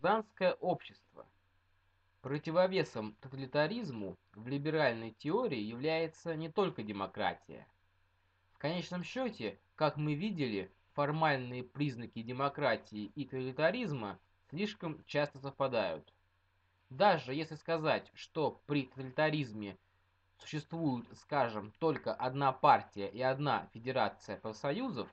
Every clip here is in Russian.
Гражданское общество. Противовесом тоталитаризму в либеральной теории является не только демократия. В конечном счете, как мы видели, формальные признаки демократии и тоталитаризма слишком часто совпадают. Даже если сказать, что при тоталитаризме существует, скажем, только одна партия и одна федерация профсоюзов,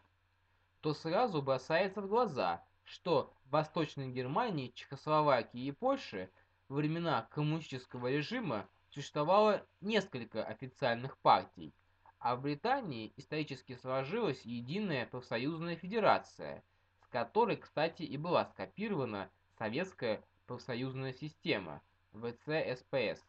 то сразу бросается в глаза, что в Восточной Германии, Чехословакии и Польше во времена коммунистического режима существовало несколько официальных партий, а в Британии исторически сложилась единая профсоюзная федерация, с которой, кстати, и была скопирована советская профсоюзная система ВЦСПС.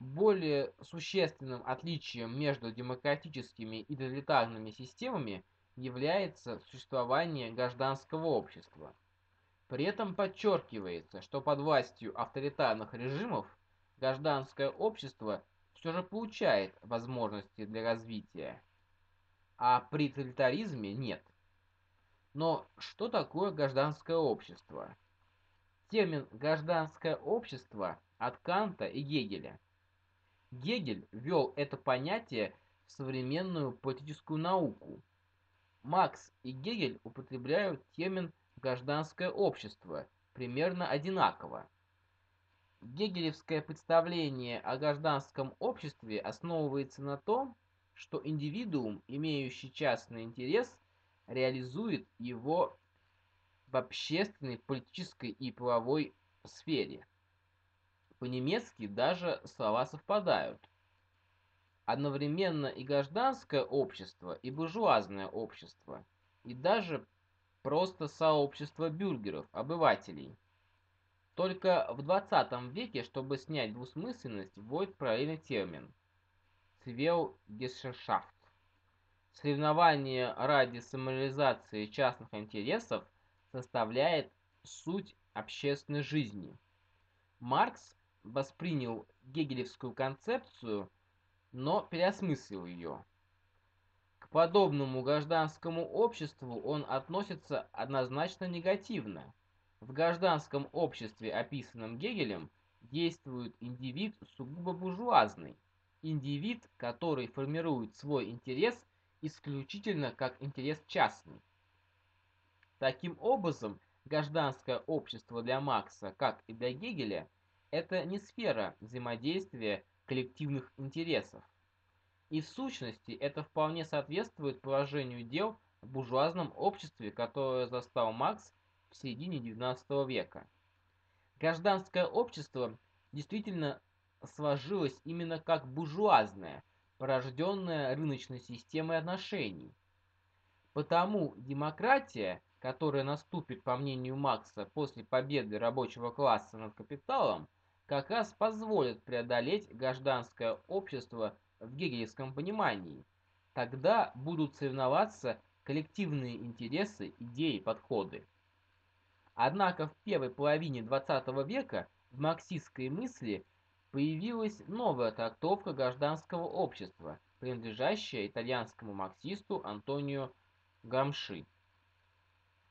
Более существенным отличием между демократическими и тоталитарными системами является существование гражданского общества. При этом подчеркивается, что под властью авторитарных режимов гражданское общество все же получает возможности для развития, а при тоталитаризме нет. Но что такое гражданское общество? Термин «гражданское общество» от Канта и Гегеля. Гегель ввел это понятие в современную политическую науку – Макс и Гегель употребляют термин «гражданское общество» примерно одинаково. Гегелевское представление о гражданском обществе основывается на том, что индивидуум, имеющий частный интерес, реализует его в общественной, политической и правовой сфере. По-немецки даже слова совпадают одновременно и гражданское общество, и буржуазное общество, и даже просто сообщество бюргеров, обывателей. Только в 20 веке, чтобы снять двусмысленность, вводит правильный термин «Цвелгешефт». Соревнование ради самореализации частных интересов составляет суть общественной жизни. Маркс воспринял гегелевскую концепцию – но переосмыслил ее. К подобному гражданскому обществу он относится однозначно негативно. В гражданском обществе, описанном Гегелем, действует индивид сугубо буржуазный, индивид, который формирует свой интерес исключительно как интерес частный. Таким образом, гражданское общество для Макса, как и для Гегеля, это не сфера взаимодействия коллективных интересов. И в сущности это вполне соответствует положению дел в буржуазном обществе, которое застал Маркс в середине XIX века. Гражданское общество действительно сложилось именно как буржуазное, порожденное рыночной системой отношений. Потому демократия, которая наступит, по мнению Маркса, после победы рабочего класса над капиталом, как раз позволит преодолеть гражданское общество в гегелевском понимании. Тогда будут соревноваться коллективные интересы, идеи, подходы. Однако в первой половине XX века в марксистской мысли появилась новая трактовка гражданского общества, принадлежащая итальянскому марксисту Антонио Грамши.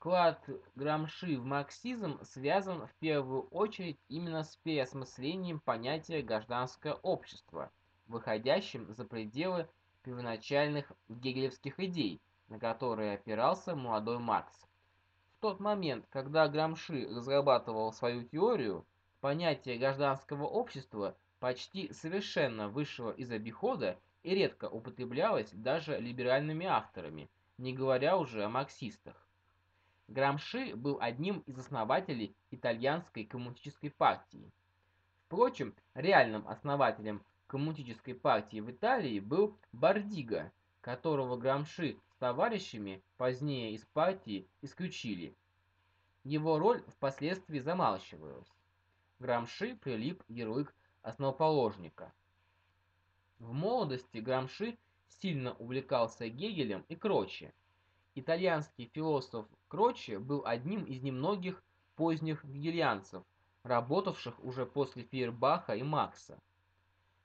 Вклад Грамши в марксизм связан в первую очередь именно с переосмыслением понятия «гражданское общество», выходящим за пределы первоначальных гегелевских идей, на которые опирался молодой Маркс. В тот момент, когда Грамши разрабатывал свою теорию, понятие гражданского общества почти совершенно вышло из обихода и редко употреблялось даже либеральными авторами, не говоря уже о марксистах. Грамши был одним из основателей итальянской коммунистической партии. Впрочем, реальным основателем коммунистической партии в Италии был Бардиго, которого Грамши с товарищами позднее из партии исключили. Его роль впоследствии замалчивалась. Грамши прилип ярлык основоположника. В молодости Грамши сильно увлекался Гегелем и Кроче. Итальянский философ Кроче был одним из немногих поздних гегельянцев, работавших уже после Фейербаха и Макса.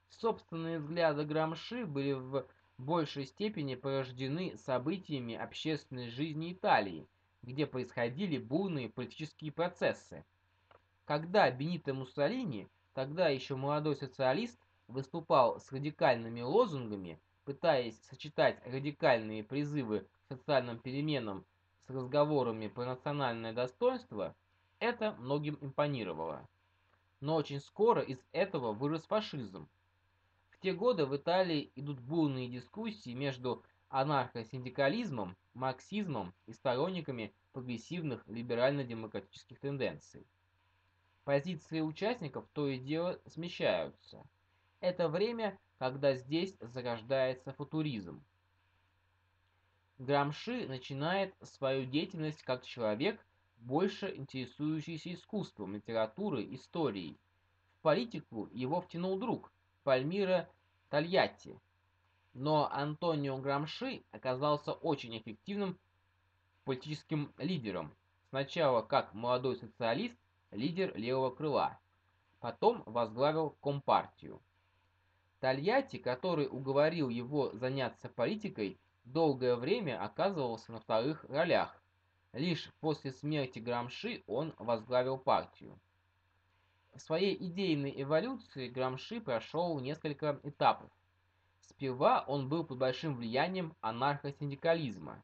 Собственные взгляды Грамши были в большей степени порождены событиями общественной жизни Италии, где происходили бурные политические процессы. Когда Бенито Муссолини, тогда еще молодой социалист, выступал с радикальными лозунгами, пытаясь сочетать радикальные призывы социальным переменам с разговорами про национальное достоинство, это многим импонировало. Но очень скоро из этого вырос фашизм. В те годы в Италии идут бурные дискуссии между анархосиндикализмом, марксизмом и сторонниками прогрессивных либерально-демократических тенденций. Позиции участников то и дело смещаются. Это время, когда здесь зарождается футуризм. Грамши начинает свою деятельность как человек, больше интересующийся искусством, литературой, историей. В политику его втянул друг, Пальмира Тольятти. Но Антонио Грамши оказался очень эффективным политическим лидером. Сначала как молодой социалист, лидер левого крыла. Потом возглавил Компартию. Тольятти, который уговорил его заняться политикой, долгое время оказывался на вторых ролях. Лишь после смерти Грамши он возглавил партию. В своей идейной эволюции Грамши прошел несколько этапов. Сперва он был под большим влиянием анархосиндикализма.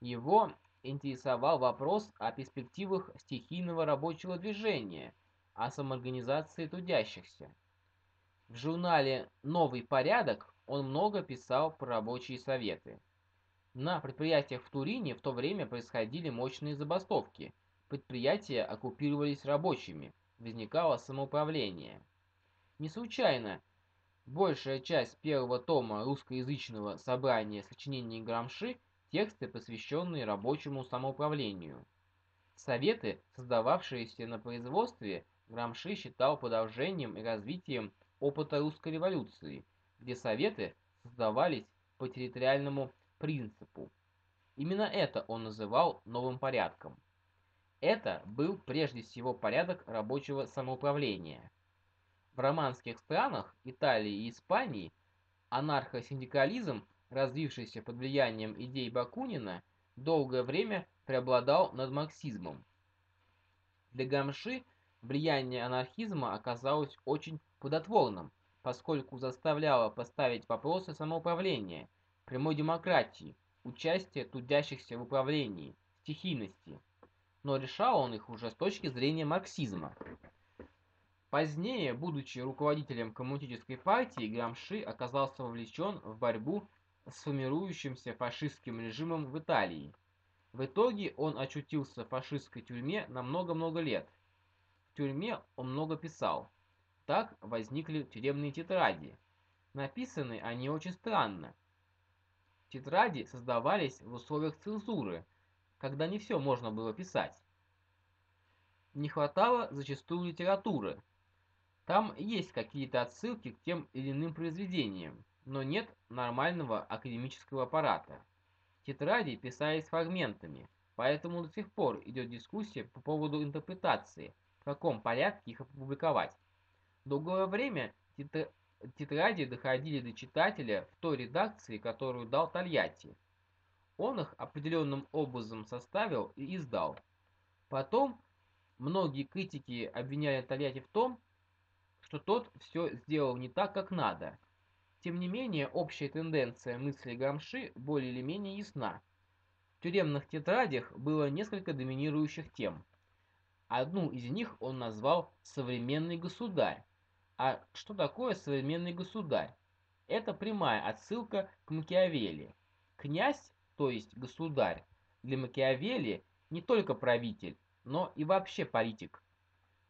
Его интересовал вопрос о перспективах стихийного рабочего движения, о самоорганизации трудящихся. В журнале «Новый порядок» он много писал про рабочие советы. На предприятиях в Турине в то время происходили мощные забастовки. Предприятия оккупировались рабочими, возникало самоуправление. Не случайно большая часть первого тома русскоязычного собрания сочинений Грамши – тексты, посвященные рабочему самоуправлению. Советы, создававшиеся на производстве, Грамши считал продолжением и развитием опыта русской революции, где советы создавались по территориальному принципу. Именно это он называл новым порядком. Это был прежде всего порядок рабочего самоуправления. В романских странах Италии и Испании анархосиндикализм, развившийся под влиянием идей Бакунина, долгое время преобладал над марксизмом. Для Гамши влияние анархизма оказалось очень плодотворным, поскольку заставляло поставить вопросы самоуправления, прямой демократии, участия трудящихся в управлении, стихийности. Но решал он их уже с точки зрения марксизма. Позднее, будучи руководителем коммунистической партии, Грамши оказался вовлечен в борьбу с формирующимся фашистским режимом в Италии. В итоге он очутился в фашистской тюрьме на много-много лет. В тюрьме он много писал. Так возникли тюремные тетради. Написаны они очень странно. Тетради создавались в условиях цензуры, когда не все можно было писать. Не хватало зачастую литературы. Там есть какие-то отсылки к тем или иным произведениям, но нет нормального академического аппарата. Тетради писались фрагментами, поэтому до сих пор идет дискуссия по поводу интерпретации, в каком порядке их опубликовать. Долгое время тетради доходили до читателя в той редакции, которую дал Тольятти. Он их определенным образом составил и издал. Потом многие критики обвиняли Тольятти в том, что тот все сделал не так, как надо. Тем не менее, общая тенденция мысли Грамши более или менее ясна. В тюремных тетрадях было несколько доминирующих тем. Одну из них он назвал «современный государь», а что такое современный государь? Это прямая отсылка к Макиавелли. Князь, то есть государь, для Макиавелли не только правитель, но и вообще политик.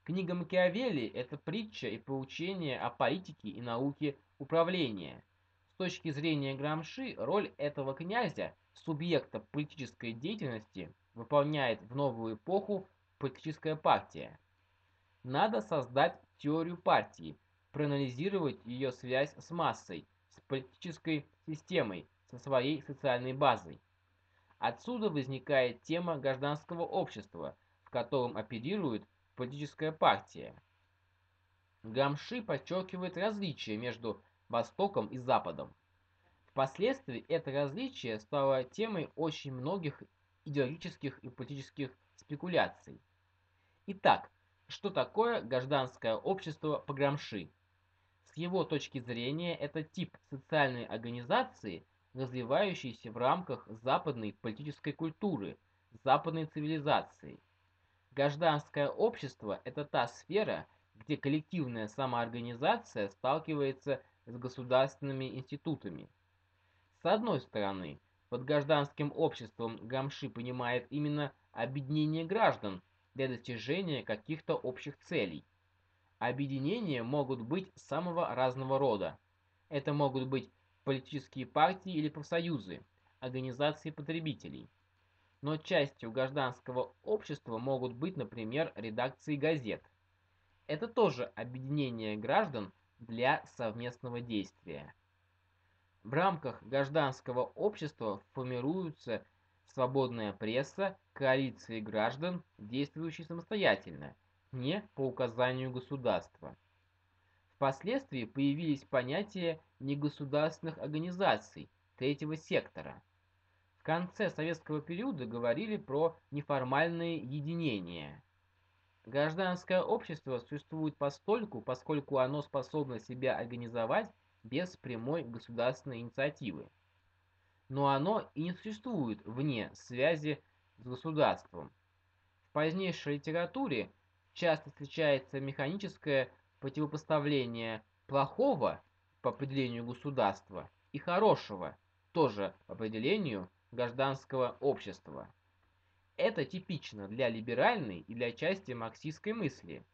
Книга Макиавелли – это притча и поучение о политике и науке управления. С точки зрения Грамши, роль этого князя, субъекта политической деятельности, выполняет в новую эпоху политическая партия. Надо создать теорию партии, проанализировать ее связь с массой, с политической системой, со своей социальной базой. Отсюда возникает тема гражданского общества, в котором оперирует политическая партия. Гамши подчеркивает различие между Востоком и Западом. Впоследствии это различие стало темой очень многих идеологических и политических спекуляций. Итак, что такое гражданское общество по Грамши? С его точки зрения, это тип социальной организации, развивающийся в рамках западной политической культуры, западной цивилизации. Гражданское общество – это та сфера, где коллективная самоорганизация сталкивается с государственными институтами. С одной стороны, под гражданским обществом Гамши понимает именно объединение граждан для достижения каких-то общих целей. Объединения могут быть самого разного рода. Это могут быть политические партии или профсоюзы, организации потребителей. Но частью гражданского общества могут быть, например, редакции газет. Это тоже объединение граждан для совместного действия. В рамках гражданского общества формируются свободная пресса, коалиции граждан, действующие самостоятельно, не по указанию государства. Впоследствии появились понятия негосударственных организаций третьего сектора. В конце советского периода говорили про неформальные единения. Гражданское общество существует постольку, поскольку оно способно себя организовать без прямой государственной инициативы. Но оно и не существует вне связи с государством. В позднейшей литературе часто встречается механическое противопоставление плохого по определению государства и хорошего, тоже по определению гражданского общества. Это типично для либеральной и для части марксистской мысли –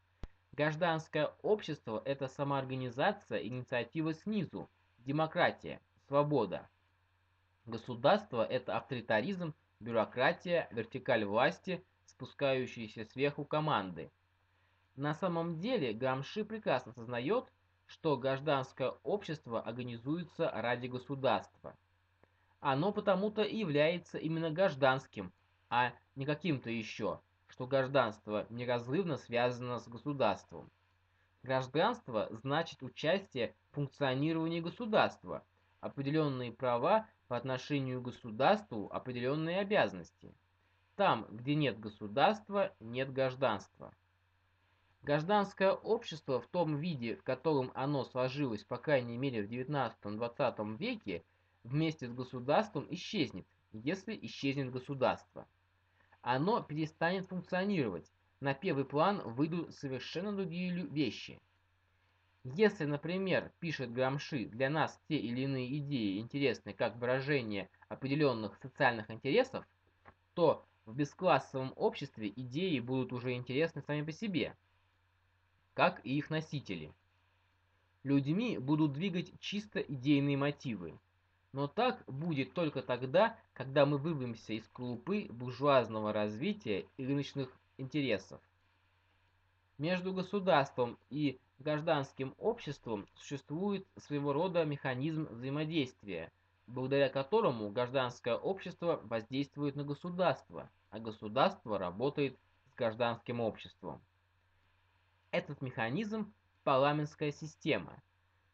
Гражданское общество – это самоорганизация, инициатива снизу, демократия, свобода. Государство – это авторитаризм, бюрократия, вертикаль власти, спускающиеся сверху команды. На самом деле Грамши прекрасно сознает, что гражданское общество организуется ради государства. Оно потому-то и является именно гражданским, а не каким-то еще – что гражданство неразрывно связано с государством. Гражданство значит участие в функционировании государства, определенные права по отношению к государству, определенные обязанности. Там, где нет государства, нет гражданства. Гражданское общество в том виде, в котором оно сложилось, по крайней мере в XIX-XX веке, вместе с государством исчезнет, если исчезнет государство оно перестанет функционировать. На первый план выйдут совершенно другие вещи. Если, например, пишет Грамши, для нас те или иные идеи интересны как выражение определенных социальных интересов, то в бесклассовом обществе идеи будут уже интересны сами по себе, как и их носители. Людьми будут двигать чисто идейные мотивы. Но так будет только тогда, когда мы выберемся из клупы буржуазного развития и рыночных интересов. Между государством и гражданским обществом существует своего рода механизм взаимодействия, благодаря которому гражданское общество воздействует на государство, а государство работает с гражданским обществом. Этот механизм – парламентская система.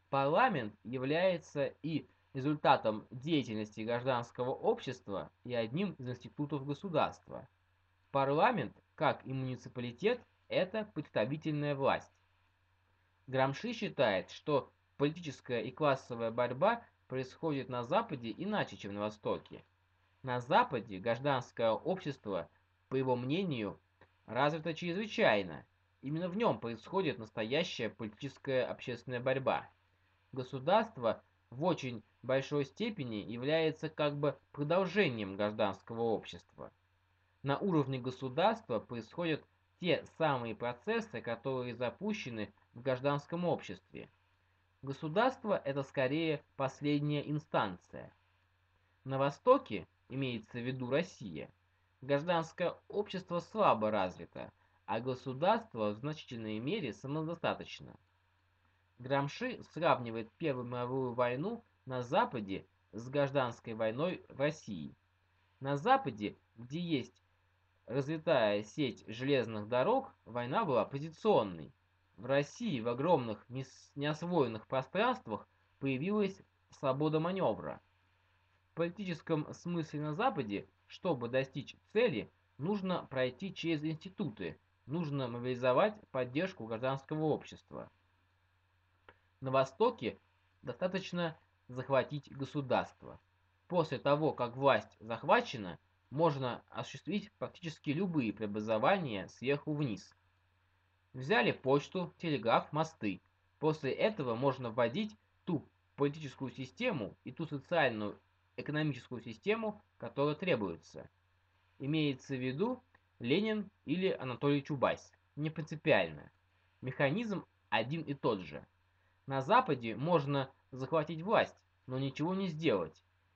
Парламент является и результатом деятельности гражданского общества и одним из институтов государства. Парламент, как и муниципалитет, это представительная власть. Грамши считает, что политическая и классовая борьба происходит на Западе иначе, чем на Востоке. На Западе гражданское общество, по его мнению, развито чрезвычайно. Именно в нем происходит настоящая политическая общественная борьба. Государство в очень большой степени является как бы продолжением гражданского общества. На уровне государства происходят те самые процессы, которые запущены в гражданском обществе. Государство – это скорее последняя инстанция. На Востоке, имеется в виду Россия, гражданское общество слабо развито, а государство в значительной мере самодостаточно. Грамши сравнивает Первую мировую войну на Западе с гражданской войной в России. На Западе, где есть развитая сеть железных дорог, война была позиционной. В России в огромных неосвоенных пространствах появилась свобода маневра. В политическом смысле на Западе чтобы достичь цели, нужно пройти через институты, нужно мобилизовать поддержку гражданского общества. На Востоке достаточно захватить государство. После того, как власть захвачена, можно осуществить практически любые преобразования сверху вниз. Взяли почту, телеграф, мосты. После этого можно вводить ту политическую систему и ту социальную экономическую систему, которая требуется. Имеется в виду Ленин или Анатолий Чубайс. Не принципиально. Механизм один и тот же. На Западе можно захватить власть, но ничего не сделать.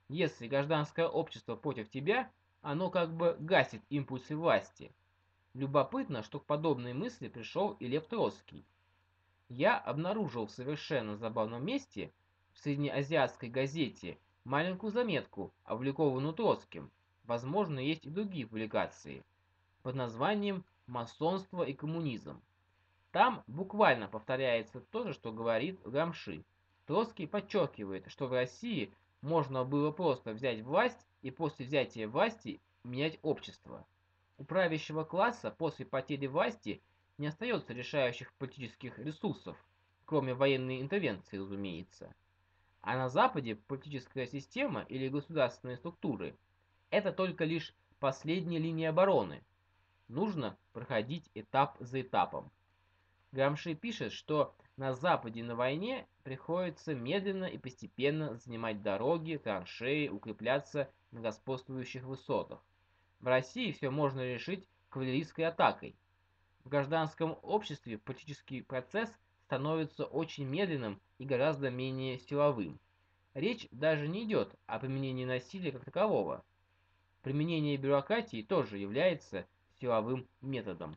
Если гражданское общество против тебя, оно как бы гасит импульсы власти. Любопытно, что к подобной мысли пришел и Лев Троцкий. Я обнаружил в совершенно забавном месте в среднеазиатской газете маленькую заметку, опубликованную Троцким. Возможно, есть и другие публикации под названием «Масонство и коммунизм». Там буквально повторяется то же, что говорит Грамши. Троцкий подчеркивает, что в России можно было просто взять власть и после взятия власти менять общество. У правящего класса после потери власти не остается решающих политических ресурсов, кроме военной интервенции, разумеется. А на Западе политическая система или государственные структуры – это только лишь последняя линия обороны. Нужно проходить этап за этапом. Грамши пишет, что на Западе на войне приходится медленно и постепенно занимать дороги, траншеи, укрепляться на господствующих высотах. В России все можно решить кавалерийской атакой. В гражданском обществе политический процесс становится очень медленным и гораздо менее силовым. Речь даже не идет о применении насилия как такового. Применение бюрократии тоже является силовым методом.